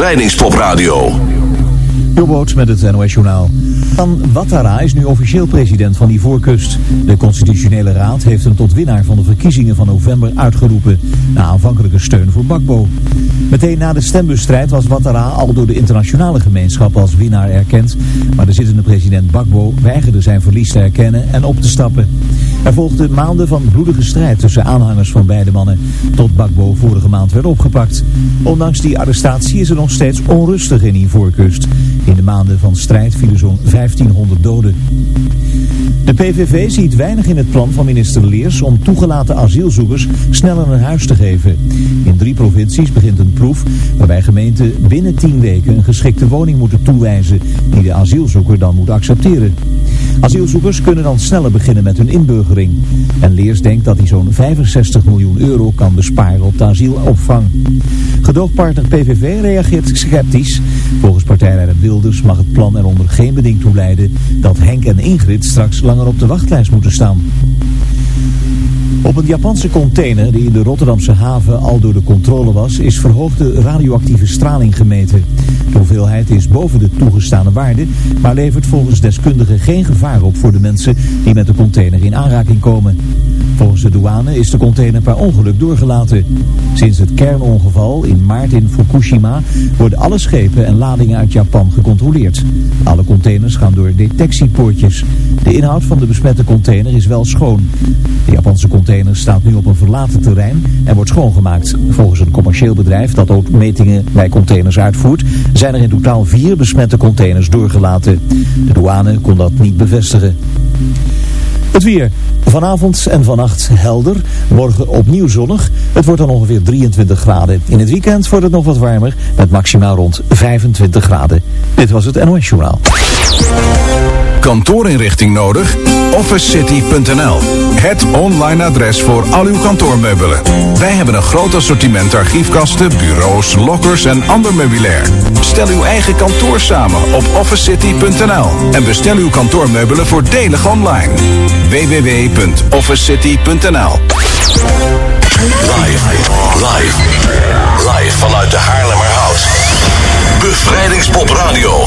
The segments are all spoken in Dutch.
Rijdingspopradio. Jobboot met het NOS Journaal. Van Ouattara is nu officieel president van Ivoorkust. De constitutionele raad heeft hem tot winnaar van de verkiezingen van november uitgeroepen. Na aanvankelijke steun voor Bakbo. Meteen na de stembusstrijd was Ouattara al door de internationale gemeenschap als winnaar erkend. Maar de zittende president Bakbo weigerde zijn verlies te erkennen en op te stappen. Er volgden maanden van bloedige strijd tussen aanhangers van beide mannen. Tot Bakbo vorige maand werd opgepakt. Ondanks die arrestatie is er nog steeds onrustig in Ivoorkust. In de maanden van strijd vielen zo'n 1500 doden. De PVV ziet weinig in het plan van minister Leers om toegelaten asielzoekers sneller een huis te geven. In drie provincies begint een proef waarbij gemeenten binnen 10 weken een geschikte woning moeten toewijzen die de asielzoeker dan moet accepteren. Asielzoekers kunnen dan sneller beginnen met hun inburgering. En Leers denkt dat hij zo'n 65 miljoen euro kan besparen op de asielopvang. Gedoogpartner PVV reageert sceptisch. Volgens partijleider Wilders mag het plan er onder geen beding toe leiden dat Henk en Ingrid straks langer op de wachtlijst moeten staan. Op een Japanse container die in de Rotterdamse haven al door de controle was, is verhoogde radioactieve straling gemeten. De hoeveelheid is boven de toegestane waarde, maar levert volgens deskundigen geen gevaar op voor de mensen die met de container in aanraking komen. Volgens de douane is de container per ongeluk doorgelaten. Sinds het kernongeval in maart in Fukushima worden alle schepen en ladingen uit Japan gecontroleerd. Alle containers gaan door detectiepoortjes. De inhoud van de besmette container is wel schoon. De Japanse container staat nu op een verlaten terrein en wordt schoongemaakt. Volgens een commercieel bedrijf dat ook metingen bij containers uitvoert, zijn er in totaal vier besmette containers doorgelaten. De douane kon dat niet bevestigen. Het weer. Vanavond en vannacht helder. Morgen opnieuw zonnig. Het wordt dan ongeveer 23 graden. In het weekend wordt het nog wat warmer. Met maximaal rond 25 graden. Dit was het NOS Journaal. Kantoorinrichting nodig? OfficeCity.nl Het online adres voor al uw kantoormeubelen. Wij hebben een groot assortiment archiefkasten, bureaus, lockers en ander meubilair. Stel uw eigen kantoor samen op OfficeCity.nl En bestel uw kantoormeubelen voordelig online. www.officecity.nl Live, live, live vanuit de Haarlemmerhout. Bevrijdingspop Radio.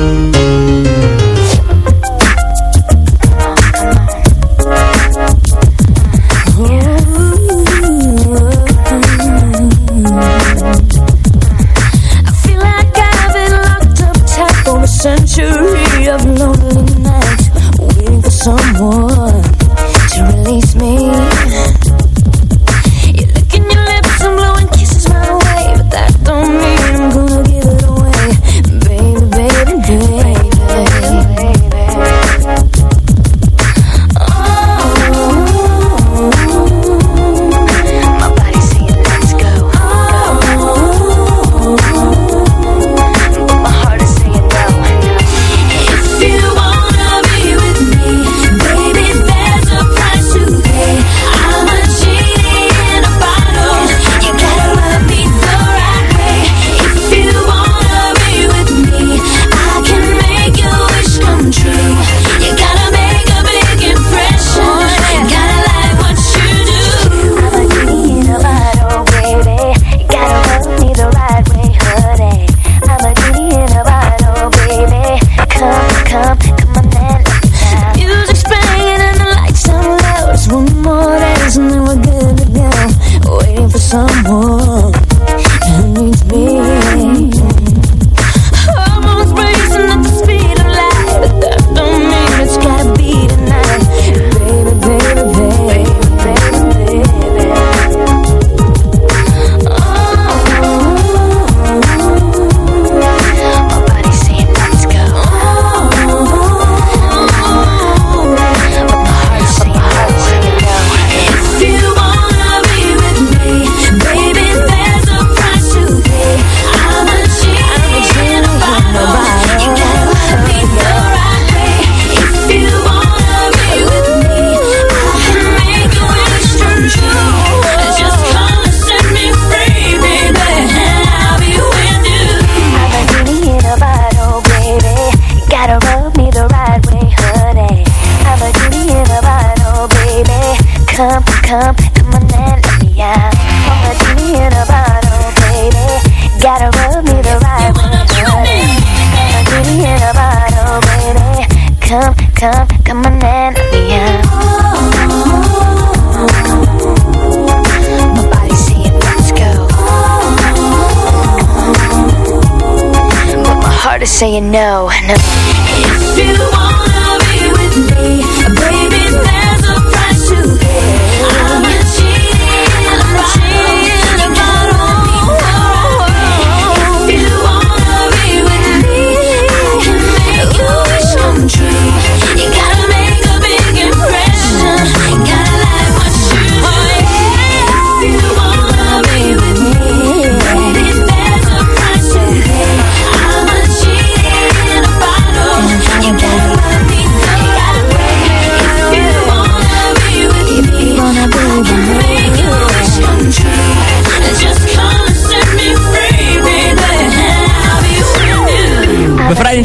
to saying no, no.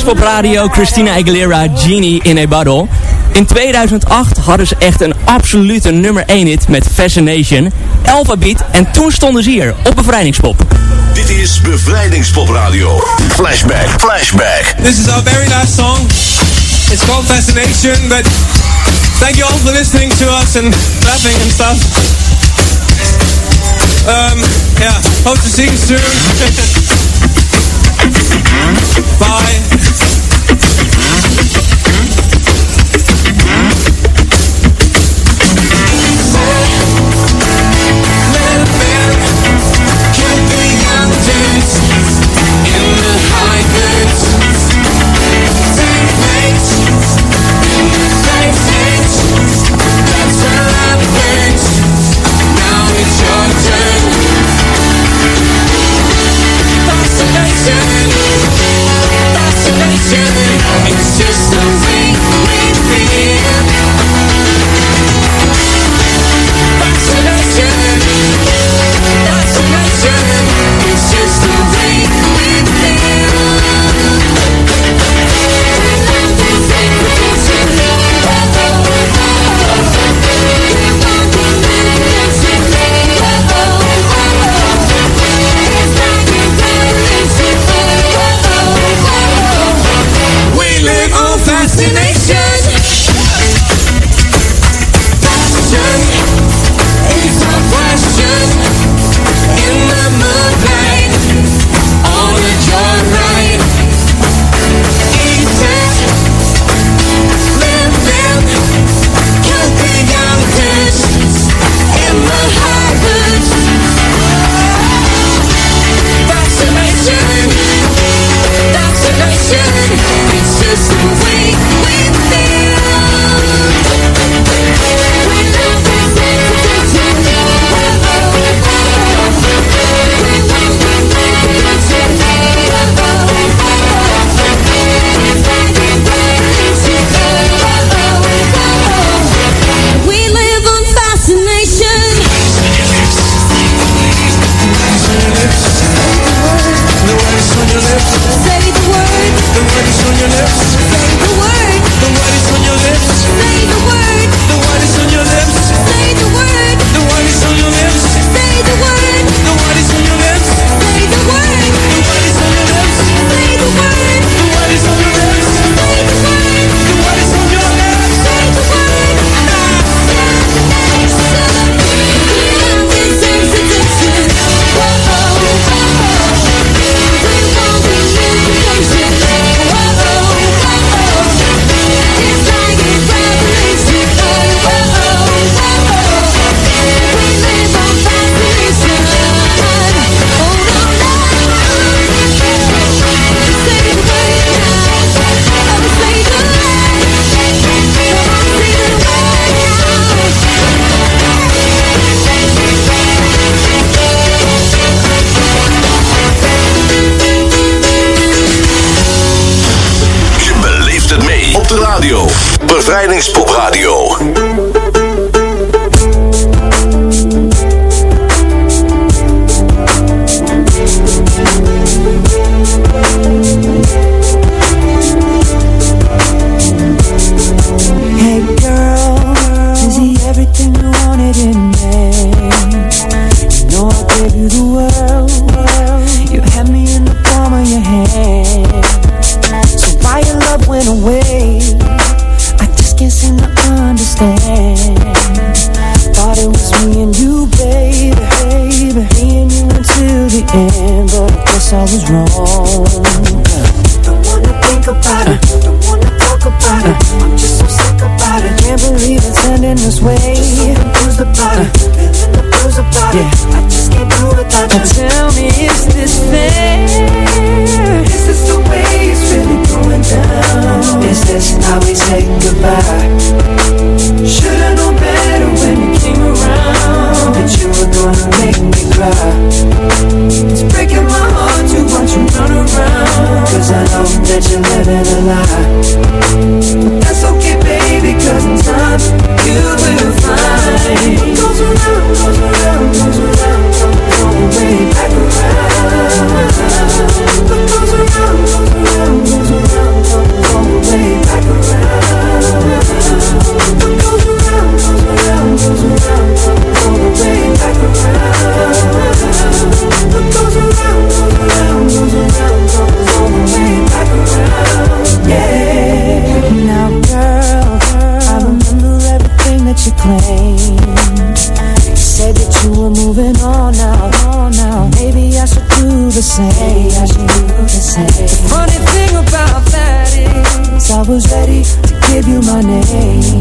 Pop Radio, Christina Aguilera, Genie in a Bottle. In 2008 hadden ze echt een absolute nummer 1 hit met Fascination, Beat en toen stonden ze hier op Bevrijdingspop. Dit is Bevrijdingspop Radio. Flashback, flashback. This is our very last song. It's called Fascination, but thank you all for listening to us and laughing and stuff. Um, yeah, hope to see you soon. Bye. guiding spirit. That's okay baby cause in time you will find goes around, goes around, goes around all the way back around goes around, goes around, do the same Maybe I should do the same The funny thing about that is I was ready to give you my name.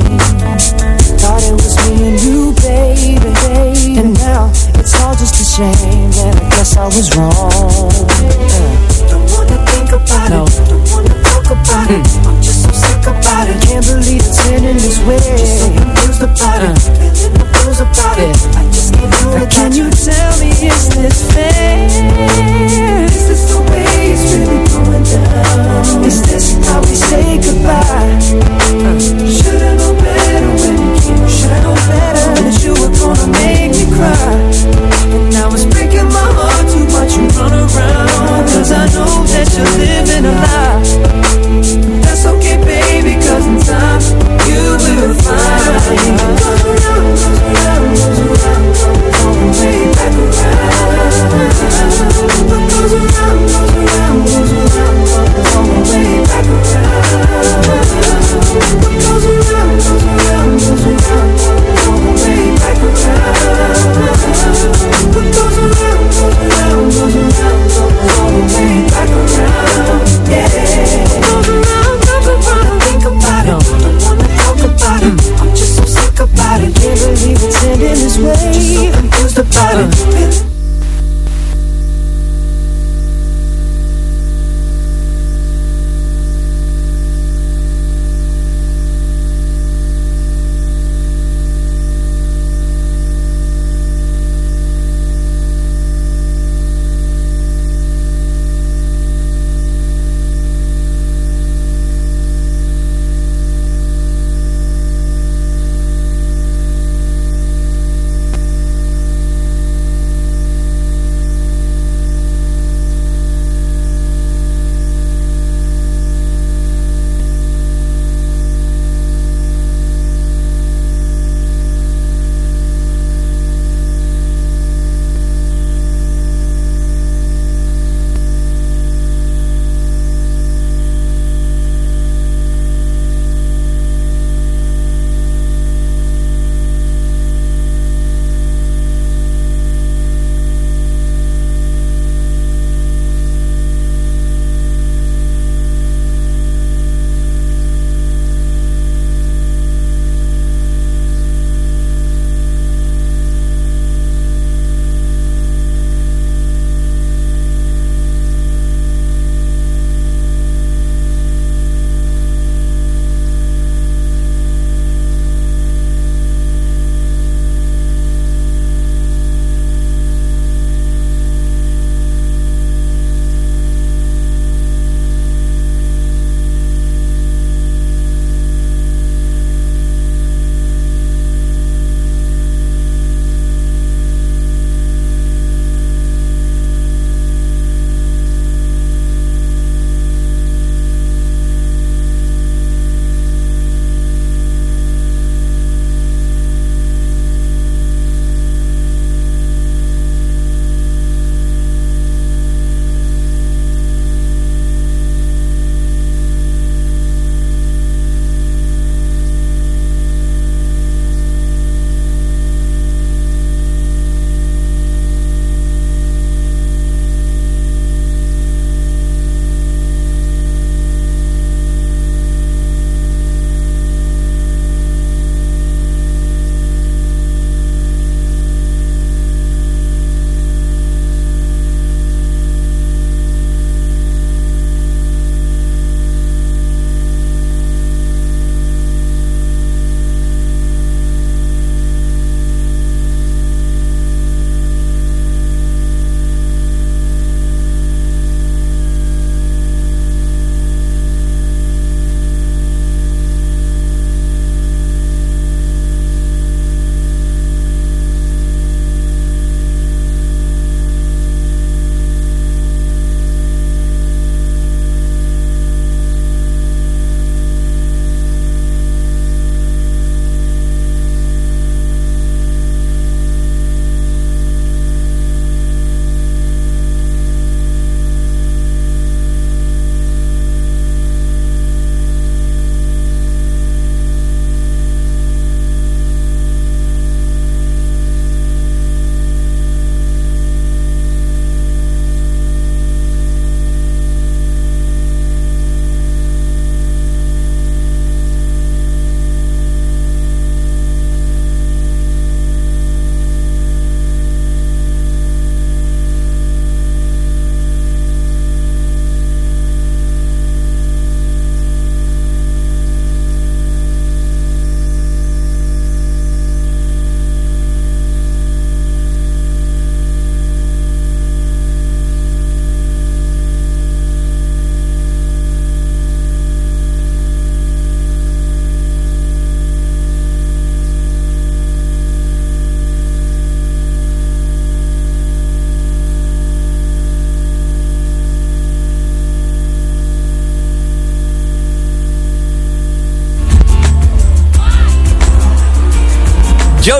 Thought it was me and you, baby, baby. And now it's all just a shame And I guess I was wrong. Don't wanna think about No. it. Don't wanna talk about it. Hmm. I'm just so sick about it. Can't believe it's ending this way. Just so confused about it uh. Blues about it I just can't it Can you tell me is this fair? Is this the way it's really going down? Is this how we say goodbye? Uh, Should've known better when you came Should've known better that you were gonna make me cry And now it's breaking my heart to watch you run around Cause I know that you're living a lie You.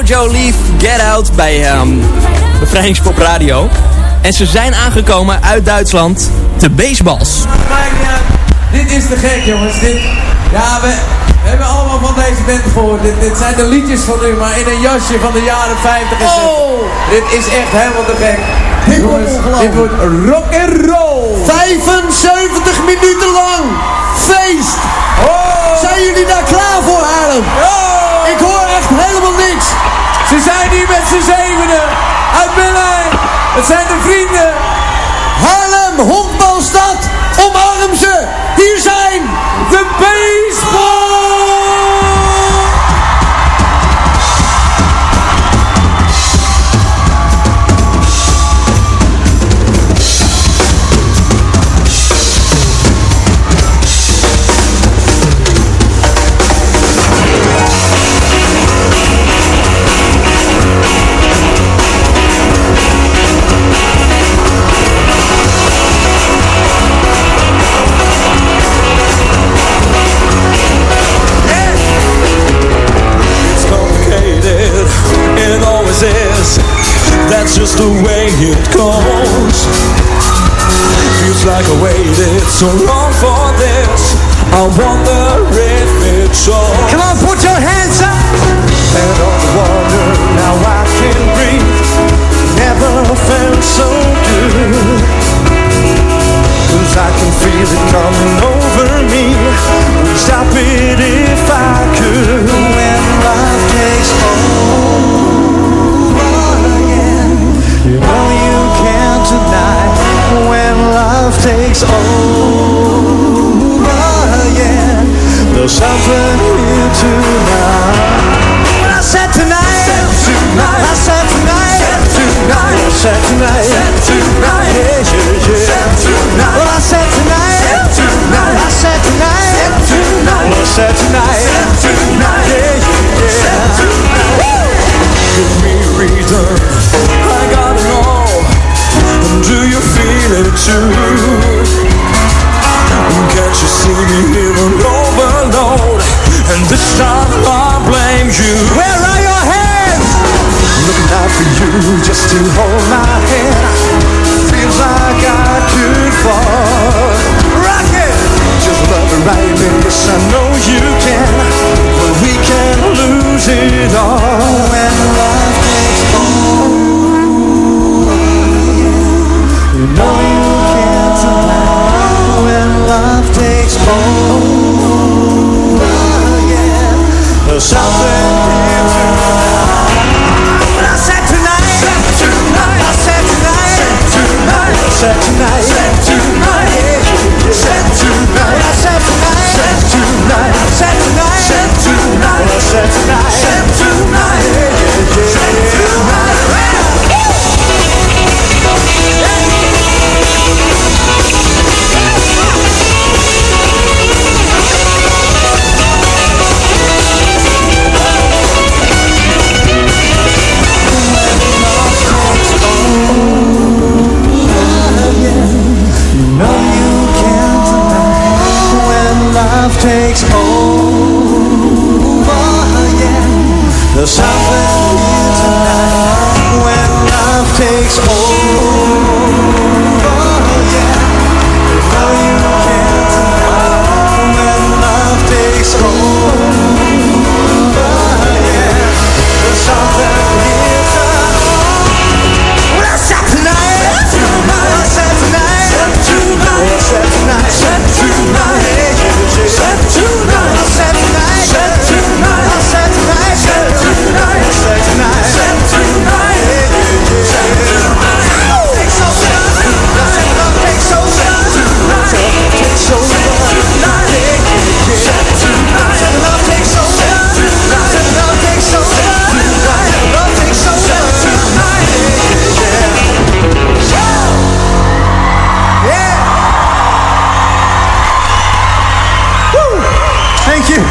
Joe Leaf Get Out bij um, Radio. En ze zijn aangekomen uit Duitsland, de baseballs. Dit is te gek jongens, dit... Ja, we, hebben allemaal van deze band gehoord. Dit, dit, zijn de liedjes van nu, maar in een jasje van de jaren 50 is oh. dit. is echt helemaal te gek. Dit wordt rock and roll. 75 minuten lang feest. Oh! Zijn jullie daar klaar voor, Adam? helemaal niks. Ze zijn hier met z'n zevenen uit Berlijn. Het zijn de vrienden. Harlem, Hondbalstad, Omarm ze. Hier zijn de baseball. So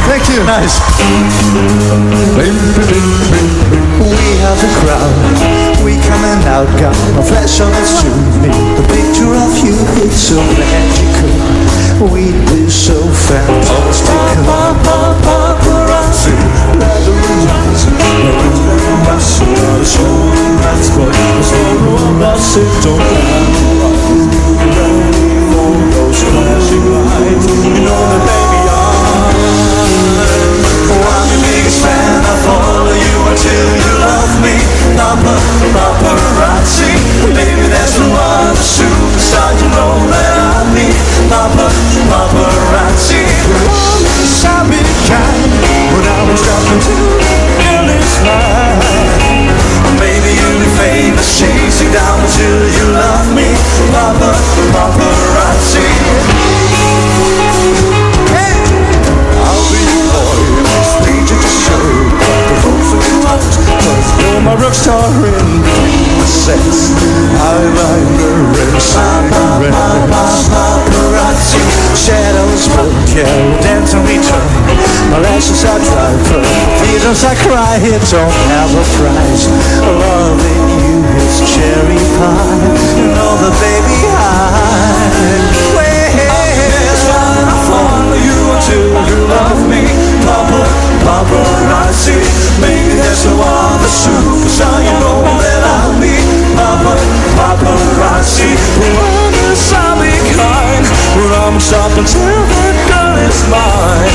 Thank you. Nice. We have a crowd. We come and out, got no flesh on us to. The picture of you is so magical. We do so fantastical. And but it don't matter. You're those till you love me. Number, paparazzi. Maybe there's no other superstar You know that I need. Number, paparazzi. One inside me kind. When I was dropping to endless line Baby, you the famous Chase you down till you love me. Number, paparazzi. I'm a rock star in sets. I like the reds, cigarettes. Paparazzi, shadows, yellow, dance and return. My lashes I dry for reasons I cry. It don't have a price. Loving you is cherry pie. You know the baby paparazzi Maybe there's no other superstar you know that I need Papa, paparazzi. When is I be kind? When I'm talking to the girl is mine.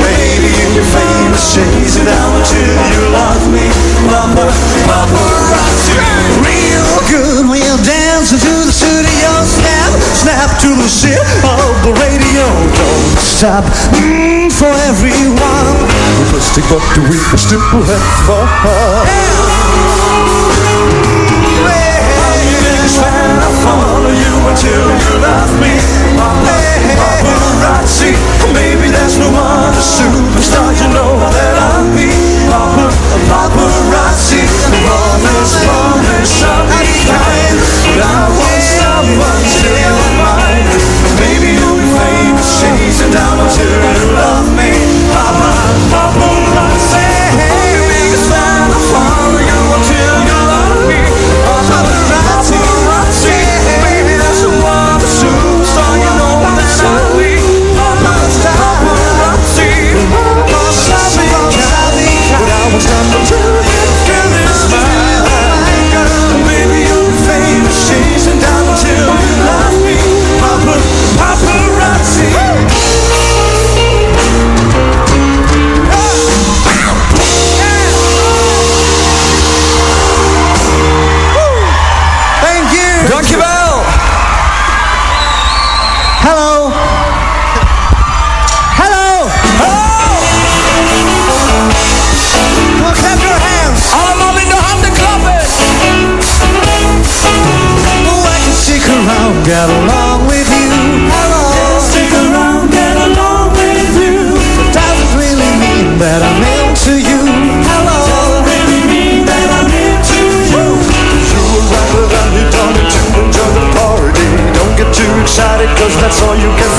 Maybe you're famous, chase it down until you love me Mama, paparazzi. Real good, we'll dance into the studio. Snap, snap to the ship top mm, for everyone. We must take what we still have for her. When I follow you until you love me hey, Why would I see? Maybe there's no other superstar You know that I'm be Papa, paparazzi Promise, promise I'll be kind I want someone down to so you can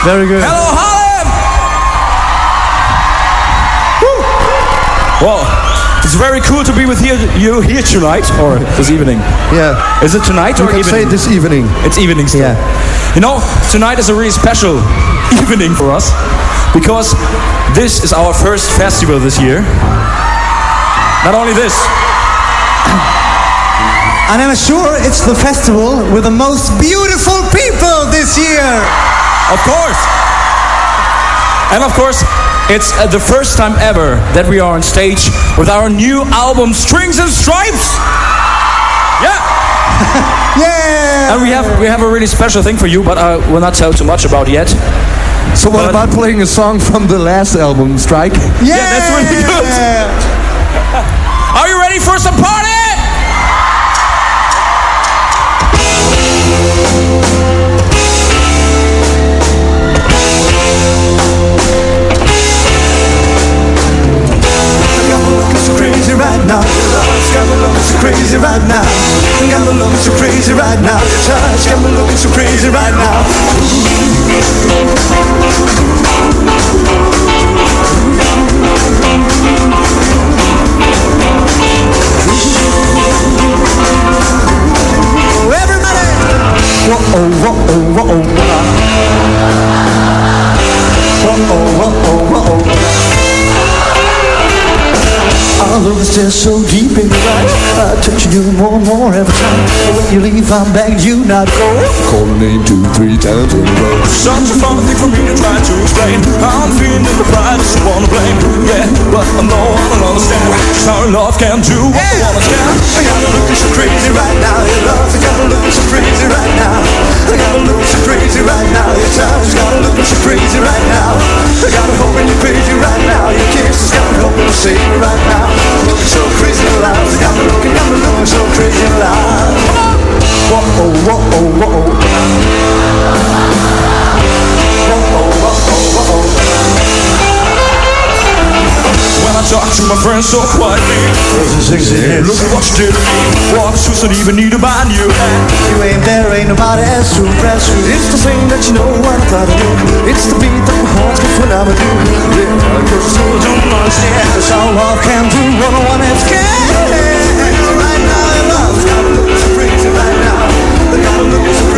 Very good. Hello Haarlem. Well, it's very cool to be with here, you here tonight or this evening. Yeah. Is it tonight You or can say this evening. It's evening still. Yeah. You know, tonight is a really special evening for us because this is our first festival this year. Not only this, And I'm sure it's the festival with the most beautiful people this year. Of course. And of course, it's uh, the first time ever that we are on stage with our new album Strings and Stripes. Yeah. Yeah. And we have we have a really special thing for you, but I will not tell too much about yet. So what But- about playing a song from the last album, Strike? Yeah, that's really good. Are you ready for some party? Right now. Got me looking so crazy right now. Got me looking so crazy right now. Touch got me looking so crazy right now. Oh, is just so deep in your eyes. I touch you more and more every time. And when you leave, I'm begging you not go. Call the name two, three times in a row. Such a funny thing for me to try to explain. I'm feeling the pride, just wanna blame. Yeah, but I know I don't understand. How love can do what the woman can. I got me looking so crazy right now. Your love, I got me looking so crazy right now. I got me looking so crazy right now. Your touch got me looking so crazy right now. I got me hoping you're crazy right now. Your kiss kisses got me hoping to save me right now. Got looking so crazy loud. Whoa, whoa, whoa, whoa. When I talk to my friends so quietly, look at what you did to me. Walks who don't even need to buy new. You ain't there, ain't nobody else to impress you. It's the thing that you know what I thought I knew. It's the beat that my heart gets when I'm with you. Yeah, I still don't understand. That's all love can do. One on one, it's Right Hallelujah.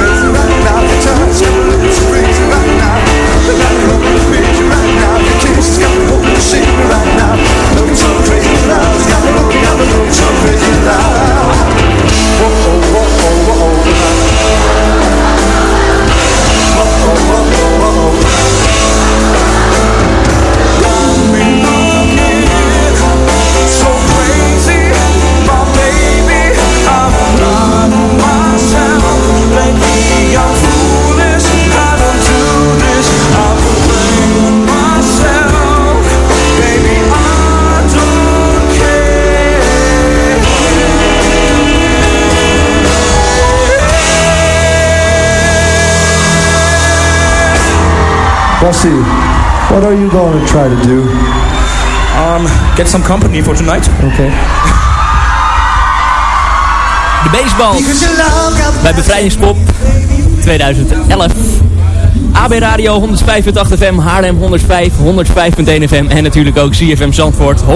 Bossy, what are you going to try to do? Um, get some company for tonight. Okay. De Baseballs bij Bevrijdingspop 2011. AB Radio 105.8 FM, Haarlem 105, 105.1 FM en natuurlijk ook CFM Zandvoort 106.9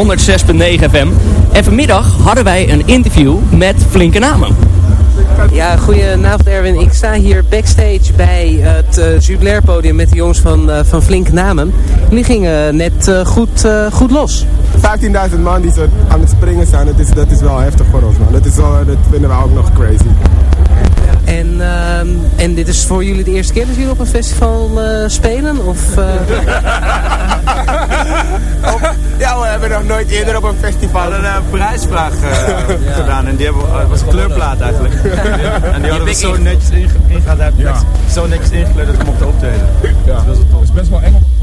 FM. En vanmiddag hadden wij een interview met flinke namen. Ja, goedenavond Erwin. Ik sta hier backstage bij het uh, Jubilair podium met de jongens van, uh, van Flink Namen. Jullie gingen net uh, goed, uh, goed los. 15.000 man die zo aan het springen zijn, dat is, dat is wel heftig voor ons man. Dat, is wel, dat vinden we ook nog crazy. En, uh, en dit is voor jullie de eerste keer dat jullie op een festival uh, spelen? Of, uh... ja, we hebben nog nooit eerder op een festival... We hadden een prijsvraag uh, ja. gedaan en die hebben, uh, was een kleurplaat eigenlijk. en die hadden we zo netjes ingekleurd, ja. zo netjes ingekleurd dat we mochten optreden. Ja, dat is, het is best wel eng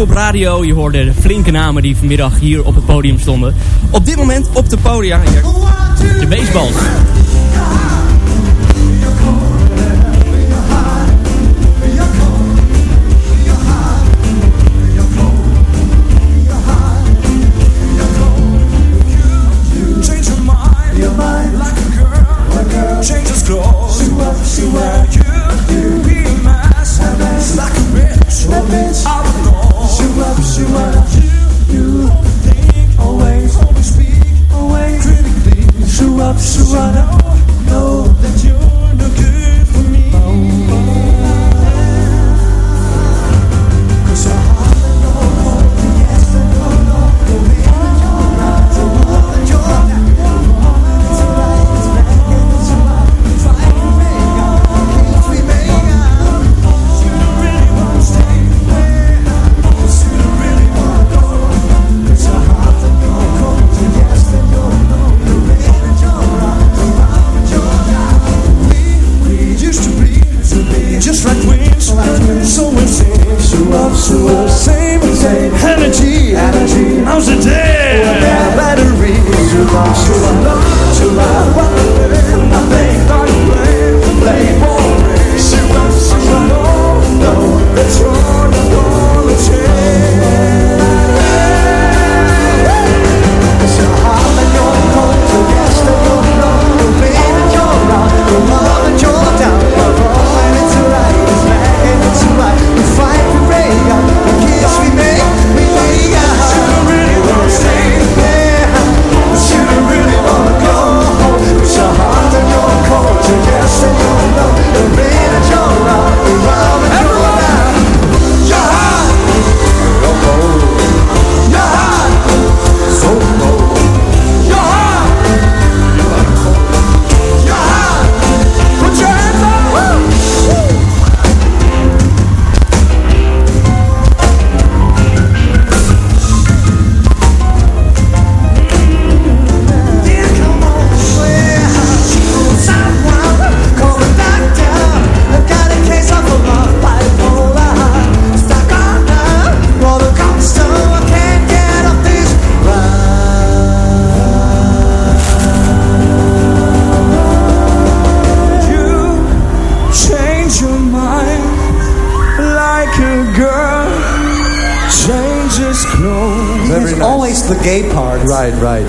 op Radio. Je hoorde de flinke namen die vanmiddag hier op het podium stonden. Op dit moment op de podium De baseballs. right, right.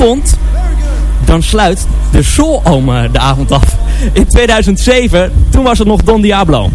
vond, dan sluit de Soul Oma eh, de avond af. In 2007, toen was het nog Don Diablo.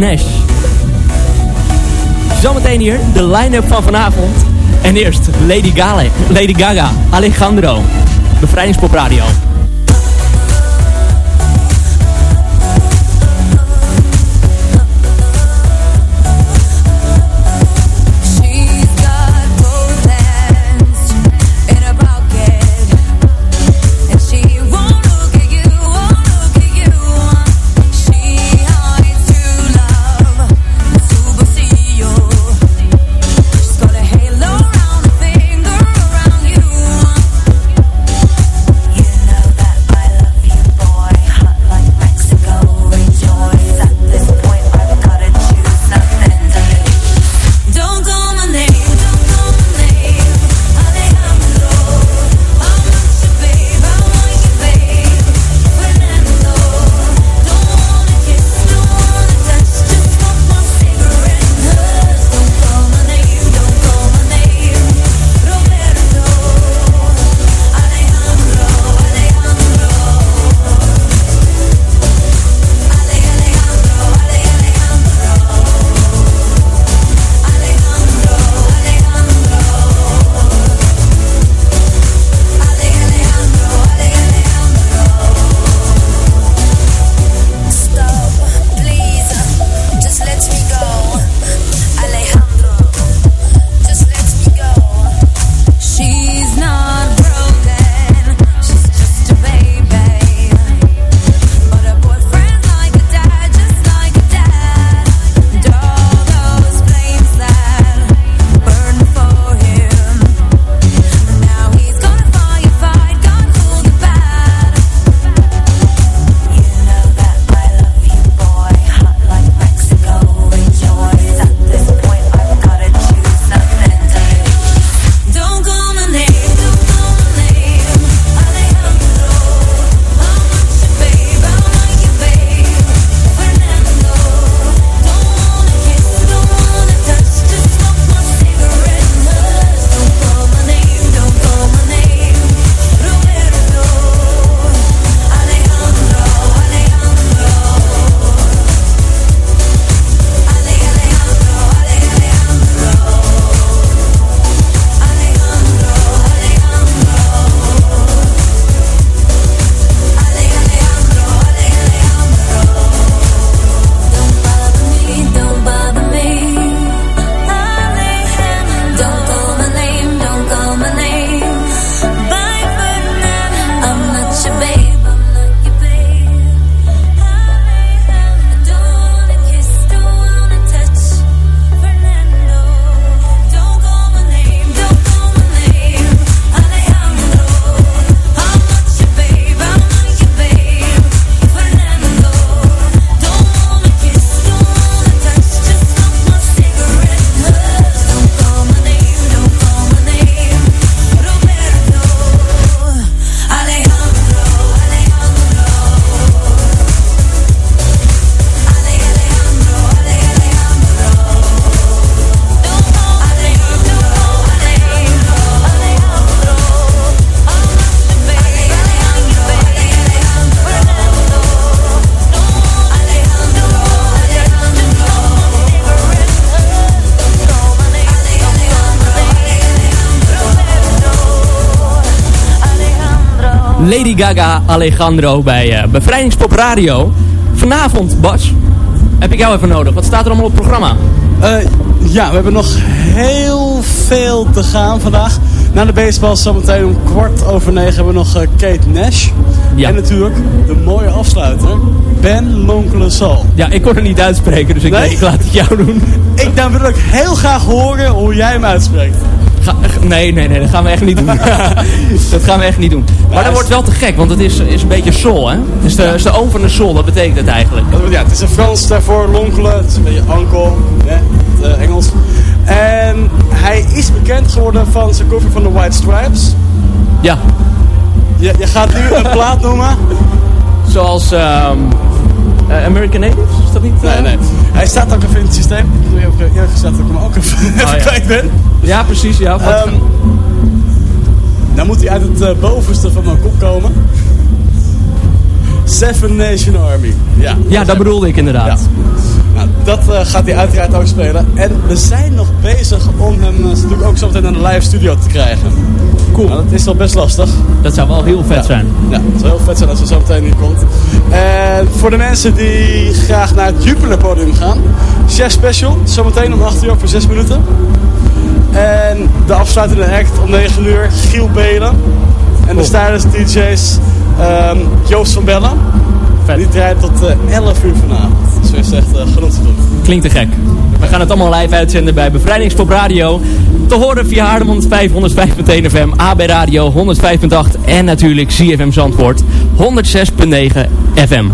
Nash. Zometeen hier de line-up van vanavond. En eerst Lady Gaga, Lady Gaga Alejandro. Bevrijdingspop Radio. Lady Gaga Alejandro bij eh, Bevrijdingspop Radio. Vanavond, Bas, heb ik jou even nodig. Wat staat er allemaal op het programma? Eh, ja, we hebben nog heel veel te gaan vandaag. Na de baseball zometeen om kwart over negen hebben we nog eh, Kate Nash. En natuurlijk de mooie afsluiter, Ben Lonkele Soul. Ja, ik kon het niet uitspreken, dus ik, Nee? denk, ik laat het jou doen. Ik, dan wil ik heel graag horen hoe jij hem uitspreekt. Ga- nee, nee, nee, dat gaan we echt niet doen. dat gaan we echt niet doen. Maar dat wordt wel te gek, want het is, is een beetje soul, hè? Het is de, is de oom van de soul, dat betekent het eigenlijk. Ja, het is een Frans daarvoor, lonkelen. Het is een beetje uncle, hè, het eh, Engels. En hij is bekend geworden van zijn cover van de White Stripes. Ja. Je, je gaat nu een plaat noemen. Zoals ehm, eh, American Natives, is dat niet? eh? Nee, nee. Hij staat ook even in het systeem. Ik doe even dat ik hem ook even, even Oh, ja. kwijt ben. Ja, precies, ja. Wat- Ehm, dan moet hij uit het eh, bovenste van mijn kop komen. Seven Nation Army. Ja, ja, dat bedoelde ik inderdaad. Nou, Dat eh, gaat hij uiteraard ook spelen. En we zijn nog bezig om hem eh, natuurlijk ook zo meteen naar de live studio te krijgen. Cool. dat is wel best lastig. Dat zou wel heel vet Ja. zijn. Ja, het zou heel vet zijn als hij zo meteen hier komt. En voor de mensen die graag naar het Jupiler podium gaan. Chef Special, zometeen om 8 uur voor 6 minuten. En de afsluitende act om 9 uur, Giel Belen. En de stylist DJ's ehm, Joost van Bellen. Die draait tot eh, 11 uur vanavond. Dus is echt eh, genoeg te doen. Klinkt te gek. We gaan het allemaal live uitzenden bij Bevrijdingspop Radio. Te horen via Haarlem 105, 105.1 FM, AB Radio 105.8 en natuurlijk CFM Zandvoort 106.9 FM.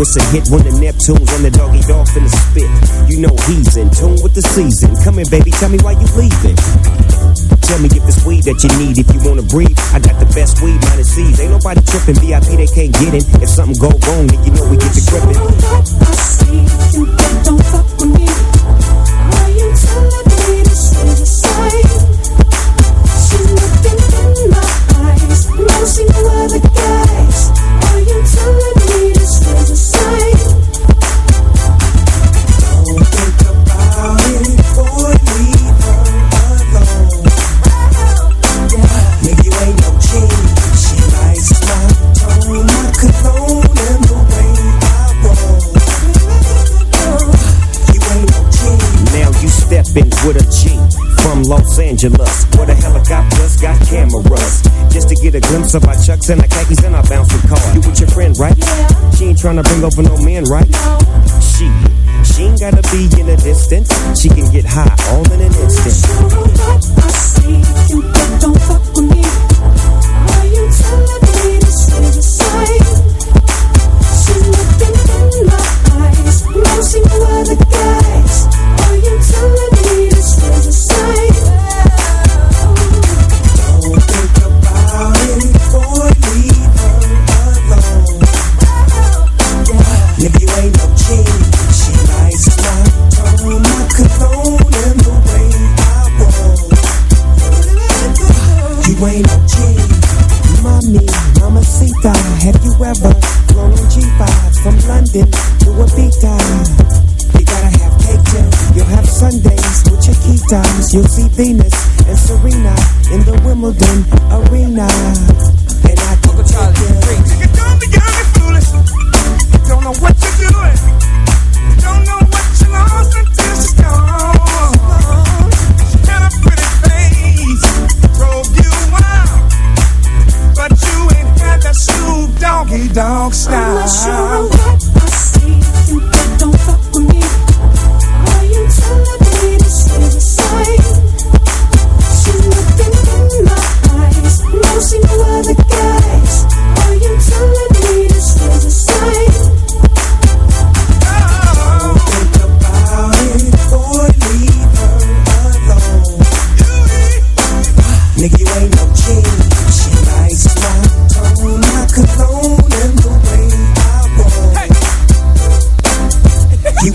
It's a hit when the Neptune's on the doggy dog in the spit. You know he's in tune with the season. Come here, baby, tell me why you leaving. Tell me if it's weed that you need, if you wanna breathe. I got the best weed, minus C's. Ain't nobody tripping, VIP they can't get in. If something go wrong, then you know we get the gripping. Don't fuck with me. Are you telling me this is a sign? She's looking in my eyes. No other guys. Angeles, where the helicopters got cameras. Just to get a glimpse of our chucks and our khakis and our bouncing car. You with your friend, right? She ain't trying to bring over no men, right? She, she ain't gotta be in a distance. She can get high all in an instant. I see you don't fuck with me. Are you telling me this is a sign? She's looking in my eyes. No other guys. Venus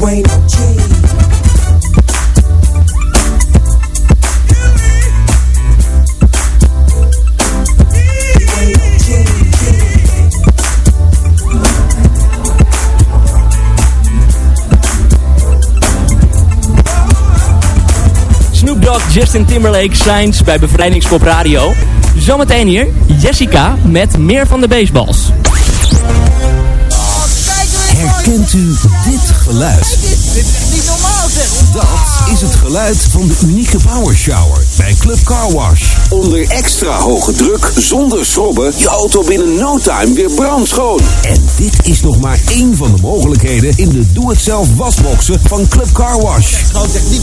ain't no king. Snoop Dogg, Justin Timberlake, Signs bij Bevrijdingspop Radio. Zometeen hier Jessica met meer van de baseballs. Herkent u dit geluid? Dit is echt niet normaal zeg. Dat is het geluid van de unieke power shower bij Club Car Wash. Onder extra hoge druk, zonder schrobben, je auto binnen no time weer brandschoon. En dit is nog maar één van de mogelijkheden in de doe-het-zelf wasboxen van Club Car Wash.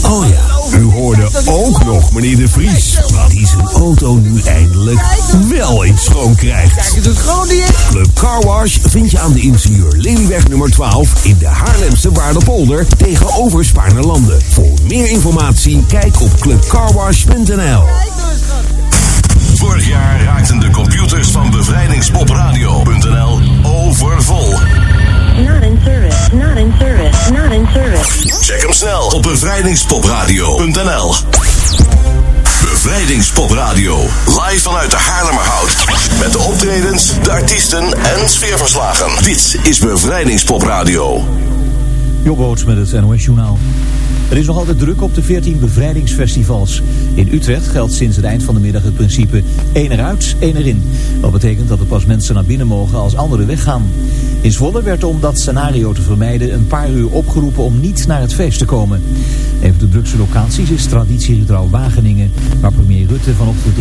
Oh ja, u hoorde ook nog meneer De Vries. Die zijn auto nu eindelijk wel eens schoon krijgt. Kijk eens, het schoon die is. Club Car Wash vind je aan de ingenieur Lelyweg nummer 12 in de Haarlemse Waardepolder tegenover Spaarne-Landen. Voor meer informatie kijk op clubcarwash.nl. Vorig jaar raakten de computers van bevrijdingspodradio.nl overvol. Not in service, not in service, not in service. Check hem snel op bevrijdingspodradio.nl. Bevrijdingspodradio. Live vanuit de Haarlemmerhout. Met de optredens, de artiesten en sfeerverslagen. Dit is Bevrijdingspopradio. Jobboots met het NOS Journaal. Er is nog altijd druk op de 14 bevrijdingsfestivals. In Utrecht geldt sinds het eind van de middag het principe één eruit, één erin. Wat betekent dat er pas mensen naar binnen mogen als anderen weggaan. In Zwolle werd om dat scenario te vermijden een paar uur opgeroepen om niet naar het feest te komen. Een van de drukste locaties is traditiegetrouw Wageningen, waar premier Rutte vanochtend